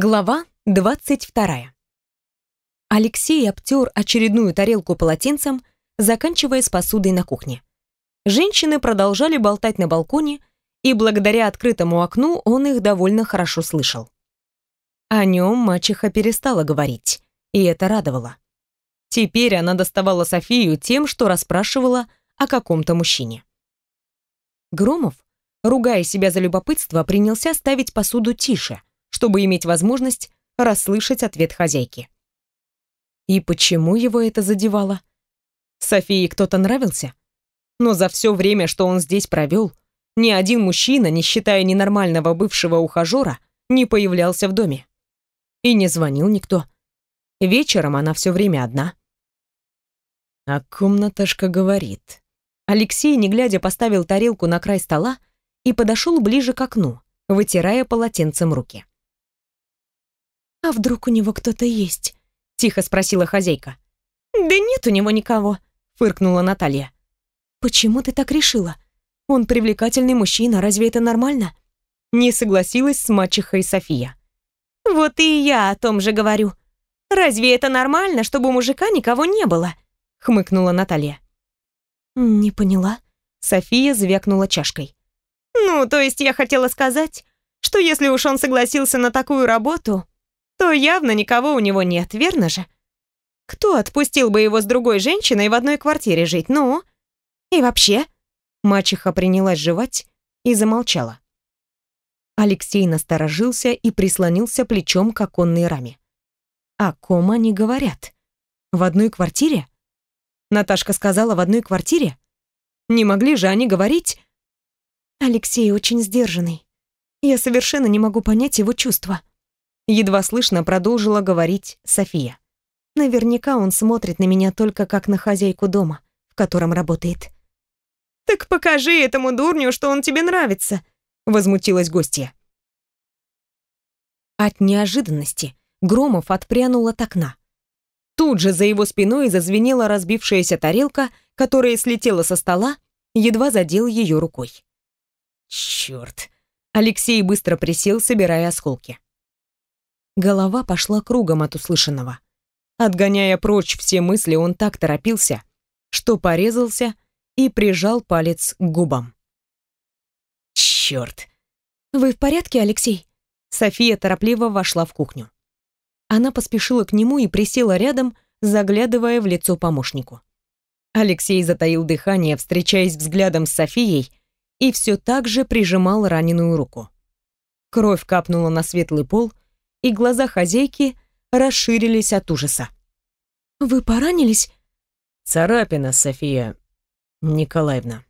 Глава 22. Алексей обтер очередную тарелку полотенцем, заканчивая с посудой на кухне. Женщины продолжали болтать на балконе, и благодаря открытому окну он их довольно хорошо слышал. О нем мачеха перестала говорить, и это радовало. Теперь она доставала Софию тем, что расспрашивала о каком-то мужчине. Громов, ругая себя за любопытство, принялся ставить посуду тише, чтобы иметь возможность расслышать ответ хозяйки. И почему его это задевало? Софии кто-то нравился? Но за все время, что он здесь провел, ни один мужчина, не считая ненормального бывшего ухажера, не появлялся в доме. И не звонил никто. Вечером она все время одна. А комнаташка говорит. Алексей, не глядя, поставил тарелку на край стола и подошел ближе к окну, вытирая полотенцем руки. «А вдруг у него кто-то есть?» — тихо спросила хозяйка. «Да нет у него никого», — фыркнула Наталья. «Почему ты так решила? Он привлекательный мужчина, разве это нормально?» Не согласилась с мачехой София. «Вот и я о том же говорю. Разве это нормально, чтобы у мужика никого не было?» — хмыкнула Наталья. «Не поняла». София звякнула чашкой. «Ну, то есть я хотела сказать, что если уж он согласился на такую работу, то явно никого у него нет, верно же? Кто отпустил бы его с другой женщиной в одной квартире жить, ну? И вообще?» Мачеха принялась жевать и замолчала. Алексей насторожился и прислонился плечом к оконной раме. «О ком они говорят? В одной квартире?» Наташка сказала, в одной квартире? Не могли же они говорить? Алексей очень сдержанный. Я совершенно не могу понять его чувства едва слышно продолжила говорить София. Наверняка он смотрит на меня только как на хозяйку дома, в котором работает. «Так покажи этому дурню, что он тебе нравится», — возмутилась гостья. От неожиданности Громов отпрянул от окна. Тут же за его спиной зазвенела разбившаяся тарелка, которая слетела со стола, едва задел ее рукой. Черт! Алексей быстро присел, собирая осколки. Голова пошла кругом от услышанного. Отгоняя прочь все мысли, он так торопился, что порезался и прижал палец к губам. Черт! Вы в порядке, Алексей? София торопливо вошла в кухню. Она поспешила к нему и присела рядом, заглядывая в лицо помощнику. Алексей затаил дыхание, встречаясь взглядом с Софией, и все так же прижимал раненую руку. Кровь капнула на светлый пол, и глаза хозяйки расширились от ужаса. «Вы поранились?» «Царапина, София Николаевна»,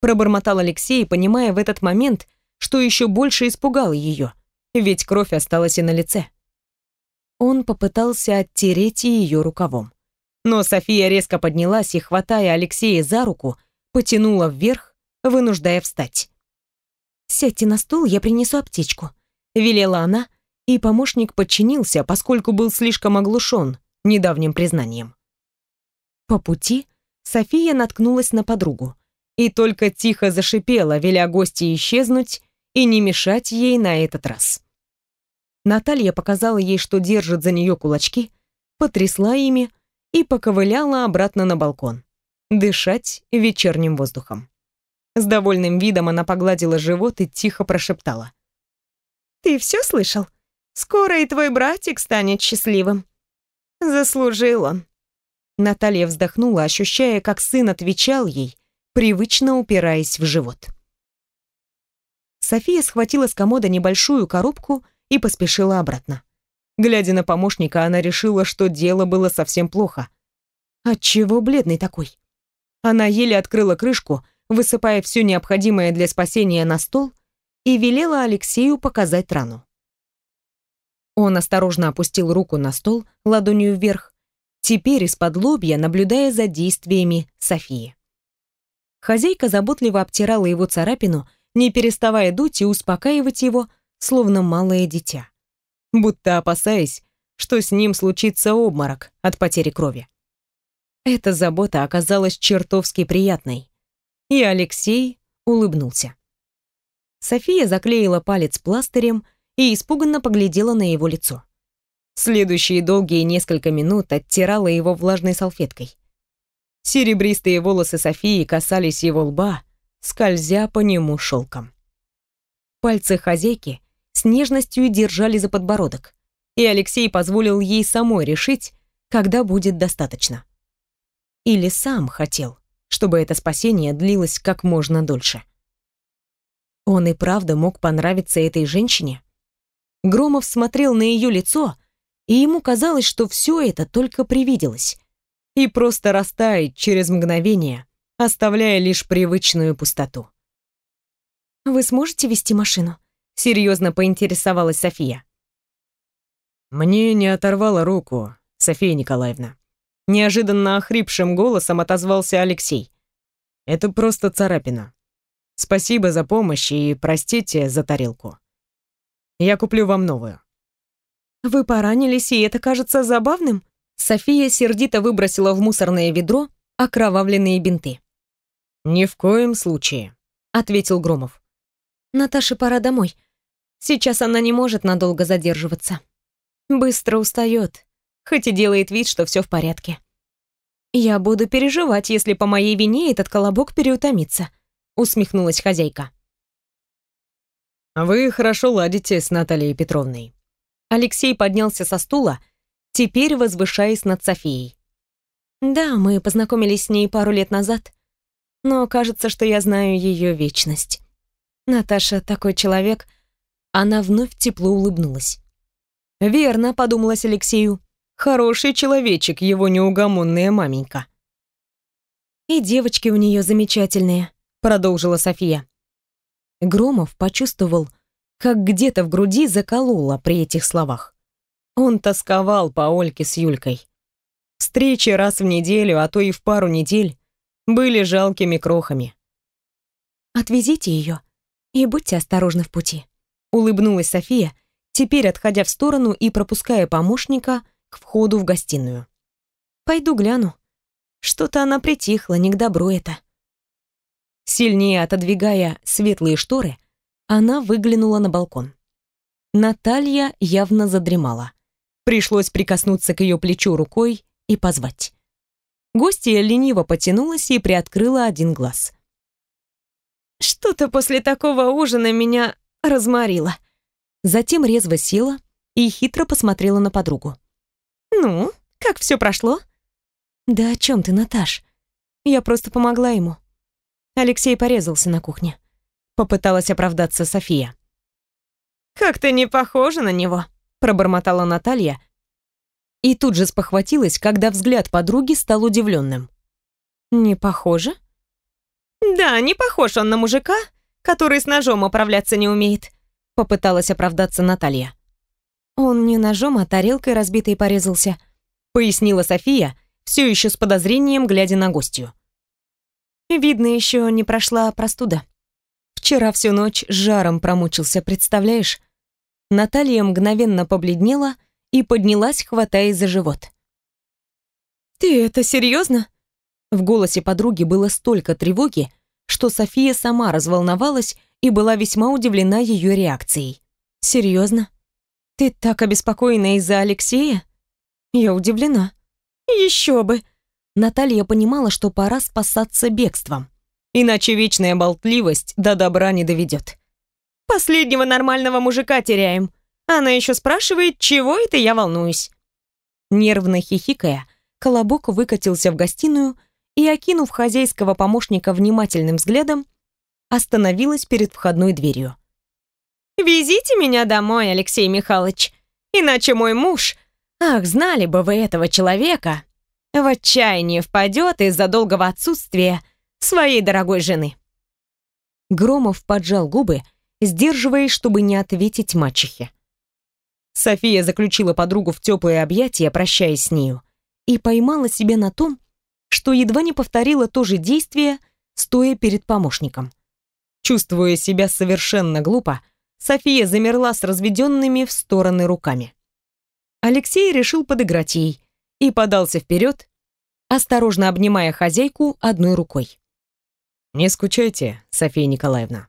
пробормотал Алексей, понимая в этот момент, что еще больше испугал ее, ведь кровь осталась и на лице. Он попытался оттереть ее рукавом. Но София резко поднялась и, хватая Алексея за руку, потянула вверх, вынуждая встать. «Сядьте на стул, я принесу аптечку», — велела она, и помощник подчинился, поскольку был слишком оглушен недавним признанием. По пути София наткнулась на подругу и только тихо зашипела, веля гости исчезнуть и не мешать ей на этот раз. Наталья показала ей, что держит за нее кулачки, потрясла ими и поковыляла обратно на балкон, дышать вечерним воздухом. С довольным видом она погладила живот и тихо прошептала. «Ты все слышал? Скоро и твой братик станет счастливым. Заслужил он. Наталья вздохнула, ощущая, как сын отвечал ей, привычно упираясь в живот. София схватила с комода небольшую коробку и поспешила обратно. Глядя на помощника, она решила, что дело было совсем плохо. Отчего бледный такой? Она еле открыла крышку, высыпая все необходимое для спасения на стол, и велела Алексею показать рану. Он осторожно опустил руку на стол, ладонью вверх, теперь из-под лобья, наблюдая за действиями Софии. Хозяйка заботливо обтирала его царапину, не переставая дуть и успокаивать его, словно малое дитя, будто опасаясь, что с ним случится обморок от потери крови. Эта забота оказалась чертовски приятной, и Алексей улыбнулся. София заклеила палец пластырем и испуганно поглядела на его лицо. Следующие долгие несколько минут оттирала его влажной салфеткой. Серебристые волосы Софии касались его лба, скользя по нему шелком. Пальцы хозяйки с нежностью держали за подбородок, и Алексей позволил ей самой решить, когда будет достаточно. Или сам хотел, чтобы это спасение длилось как можно дольше. Он и правда мог понравиться этой женщине? Громов смотрел на ее лицо, и ему казалось, что все это только привиделось и просто растает через мгновение, оставляя лишь привычную пустоту. «Вы сможете вести машину?» — серьезно поинтересовалась София. «Мне не оторвало руку, София Николаевна». Неожиданно охрипшим голосом отозвался Алексей. «Это просто царапина. Спасибо за помощь и простите за тарелку. Я куплю вам новую». «Вы поранились, и это кажется забавным?» София сердито выбросила в мусорное ведро окровавленные бинты. «Ни в коем случае», — ответил Громов. «Наташе пора домой. Сейчас она не может надолго задерживаться. Быстро устает, хоть и делает вид, что все в порядке. Я буду переживать, если по моей вине этот колобок переутомится», — усмехнулась хозяйка. «Вы хорошо ладите с Натальей Петровной», Алексей поднялся со стула, теперь возвышаясь над Софией. Да, мы познакомились с ней пару лет назад, но кажется, что я знаю ее вечность. Наташа такой человек. Она вновь тепло улыбнулась. Верно, подумалось Алексею. Хороший человечек, его неугомонная маменька. И девочки у нее замечательные, продолжила София. Громов почувствовал, как где-то в груди закололо при этих словах. Он тосковал по Ольке с Юлькой. Встречи раз в неделю, а то и в пару недель, были жалкими крохами. «Отвезите ее и будьте осторожны в пути», — улыбнулась София, теперь отходя в сторону и пропуская помощника к входу в гостиную. «Пойду гляну. Что-то она притихла, не к добру это». Сильнее отодвигая светлые шторы, она выглянула на балкон. Наталья явно задремала. Пришлось прикоснуться к ее плечу рукой и позвать. Гостья лениво потянулась и приоткрыла один глаз. «Что-то после такого ужина меня разморило». Затем резво села и хитро посмотрела на подругу. «Ну, как все прошло?» «Да о чем ты, Наташ? Я просто помогла ему». Алексей порезался на кухне. Попыталась оправдаться София. «Как-то не похоже на него», — пробормотала Наталья. И тут же спохватилась, когда взгляд подруги стал удивленным. «Не похоже?» «Да, не похож он на мужика, который с ножом управляться не умеет», — попыталась оправдаться Наталья. «Он не ножом, а тарелкой разбитой порезался», — пояснила София, все еще с подозрением, глядя на гостью. «Видно, еще не прошла простуда». Вчера всю ночь жаром промучился, представляешь? Наталья мгновенно побледнела и поднялась, хватаясь за живот. «Ты это серьезно?» В голосе подруги было столько тревоги, что София сама разволновалась и была весьма удивлена ее реакцией. «Серьезно? Ты так обеспокоена из-за Алексея?» Я удивлена. «Еще бы!» Наталья понимала, что пора спасаться бегством иначе вечная болтливость до добра не доведет. Последнего нормального мужика теряем. Она еще спрашивает, чего это я волнуюсь. Нервно хихикая, Колобок выкатился в гостиную и, окинув хозяйского помощника внимательным взглядом, остановилась перед входной дверью. «Везите меня домой, Алексей Михайлович, иначе мой муж, ах, знали бы вы этого человека, в отчаянии впадет из-за долгого отсутствия своей дорогой жены. Громов поджал губы, сдерживаясь, чтобы не ответить мачехе. София заключила подругу в теплые объятия, прощаясь с нею, и поймала себя на том, что едва не повторила то же действие, стоя перед помощником. Чувствуя себя совершенно глупо, София замерла с разведенными в стороны руками. Алексей решил подыграть ей и подался вперед, осторожно обнимая хозяйку одной рукой. «Не скучайте, София Николаевна».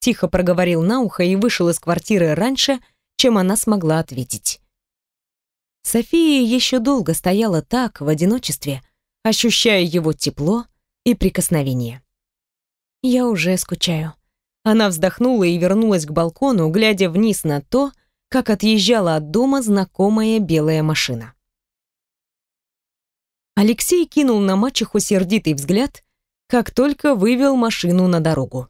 Тихо проговорил на ухо и вышел из квартиры раньше, чем она смогла ответить. София еще долго стояла так, в одиночестве, ощущая его тепло и прикосновение. «Я уже скучаю». Она вздохнула и вернулась к балкону, глядя вниз на то, как отъезжала от дома знакомая белая машина. Алексей кинул на мачеху сердитый взгляд, как только вывел машину на дорогу.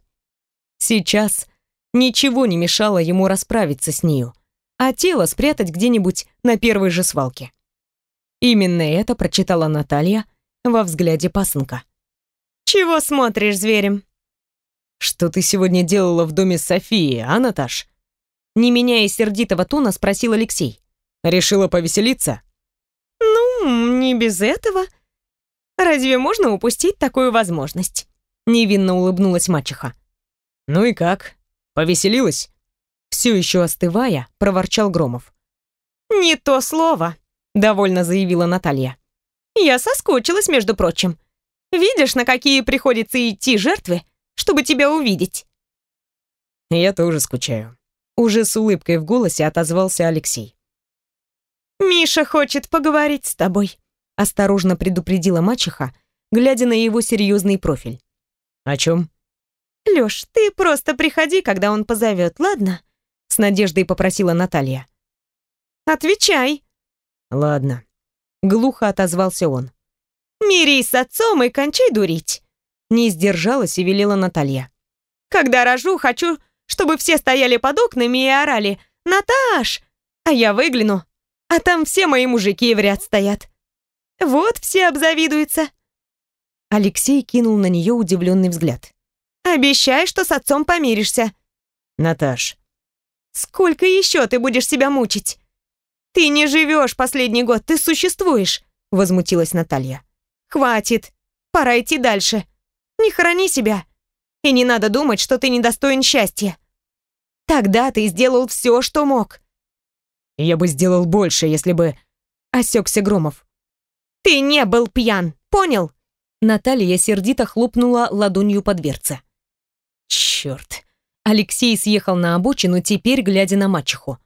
Сейчас ничего не мешало ему расправиться с нею, а тело спрятать где-нибудь на первой же свалке. Именно это прочитала Наталья во взгляде пасынка. «Чего смотришь, зверем?» «Что ты сегодня делала в доме Софии, а, Наташ?» Не меняя сердитого тона, спросил Алексей. «Решила повеселиться?» «Ну, не без этого. Разве можно упустить такую возможность?» Невинно улыбнулась мачеха. «Ну и как? Повеселилась?» Все еще остывая, проворчал Громов. «Не то слово», — довольно заявила Наталья. «Я соскучилась, между прочим. Видишь, на какие приходится идти жертвы, чтобы тебя увидеть?» «Я тоже скучаю», — уже с улыбкой в голосе отозвался Алексей. «Миша хочет поговорить с тобой», — осторожно предупредила мачеха, глядя на его серьезный профиль. «О чем?» «Лёш, ты просто приходи, когда он позовет, ладно?» — с надеждой попросила Наталья. «Отвечай». «Ладно», — глухо отозвался он. «Мирись с отцом и кончай дурить», — не сдержалась и велела Наталья. «Когда рожу, хочу, чтобы все стояли под окнами и орали «Наташ!» А я выгляну, а там все мои мужики в ряд стоят. Вот все обзавидуются». Алексей кинул на нее удивленный взгляд. «Обещай, что с отцом помиришься». «Наташ». «Сколько еще ты будешь себя мучить?» «Ты не живешь последний год, ты существуешь», — возмутилась Наталья. «Хватит, пора идти дальше. Не храни себя. И не надо думать, что ты недостоин счастья. Тогда ты сделал все, что мог». «Я бы сделал больше, если бы...» — осекся Громов. «Ты не был пьян, понял?» Наталья сердито хлопнула ладонью по дверце. «Черт!» Алексей съехал на обочину, теперь глядя на мачеху.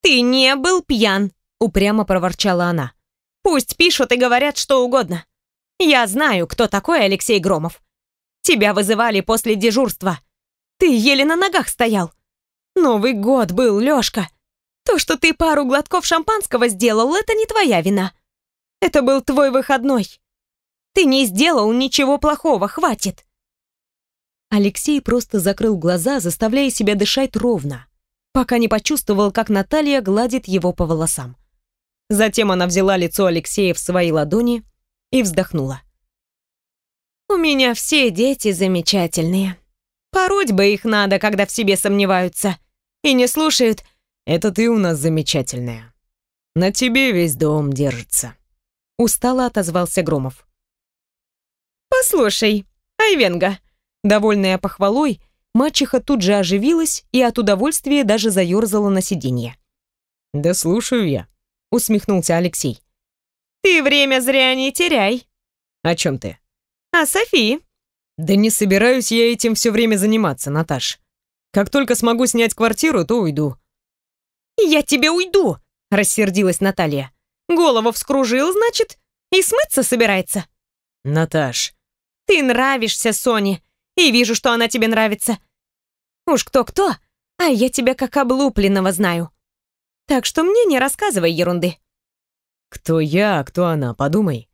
«Ты не был пьян!» — упрямо проворчала она. «Пусть пишут и говорят что угодно. Я знаю, кто такой Алексей Громов. Тебя вызывали после дежурства. Ты еле на ногах стоял. Новый год был, Лёшка. То, что ты пару глотков шампанского сделал, это не твоя вина. Это был твой выходной. Ты не сделал ничего плохого, хватит. Алексей просто закрыл глаза, заставляя себя дышать ровно, пока не почувствовал, как Наталья гладит его по волосам. Затем она взяла лицо Алексея в свои ладони и вздохнула. «У меня все дети замечательные. Пороть бы их надо, когда в себе сомневаются. И не слушают. Это ты у нас замечательная. На тебе весь дом держится». Устало отозвался Громов. «Послушай, Айвенга», довольная похвалой, мачеха тут же оживилась и от удовольствия даже заерзала на сиденье. «Да слушаю я», — усмехнулся Алексей. «Ты время зря не теряй». «О чем ты?» «О Софии». «Да не собираюсь я этим все время заниматься, Наташ. Как только смогу снять квартиру, то уйду». «Я тебе уйду», — рассердилась Наталья. Голову вскружил, значит, и смыться собирается. Наташ. Ты нравишься Соне, и вижу, что она тебе нравится. Уж кто-кто, а я тебя как облупленного знаю. Так что мне не рассказывай ерунды. Кто я, а кто она, подумай.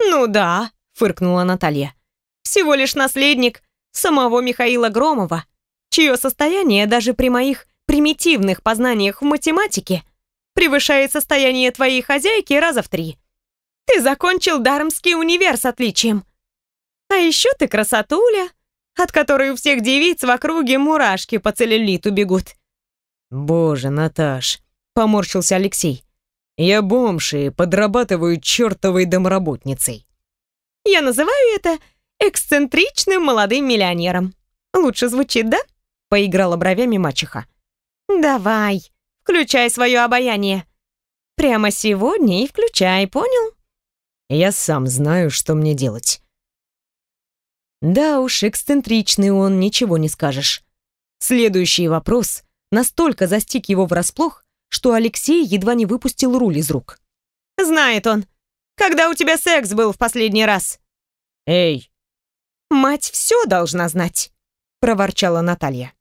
Ну да, фыркнула Наталья. Всего лишь наследник самого Михаила Громова, чье состояние даже при моих примитивных познаниях в математике превышает состояние твоей хозяйки раза в три. Ты закончил Дармский универ с отличием. А еще ты красотуля, от которой у всех девиц в округе мурашки по целлюлиту бегут. Боже, Наташ, поморщился Алексей. Я бомж и подрабатываю чертовой домработницей. Я называю это эксцентричным молодым миллионером. Лучше звучит, да? Поиграла бровями мачеха. Давай, Включай свое обаяние. Прямо сегодня и включай, понял? Я сам знаю, что мне делать. Да уж, эксцентричный он, ничего не скажешь. Следующий вопрос настолько застиг его врасплох, что Алексей едва не выпустил руль из рук. «Знает он. Когда у тебя секс был в последний раз?» «Эй!» «Мать все должна знать», — проворчала Наталья.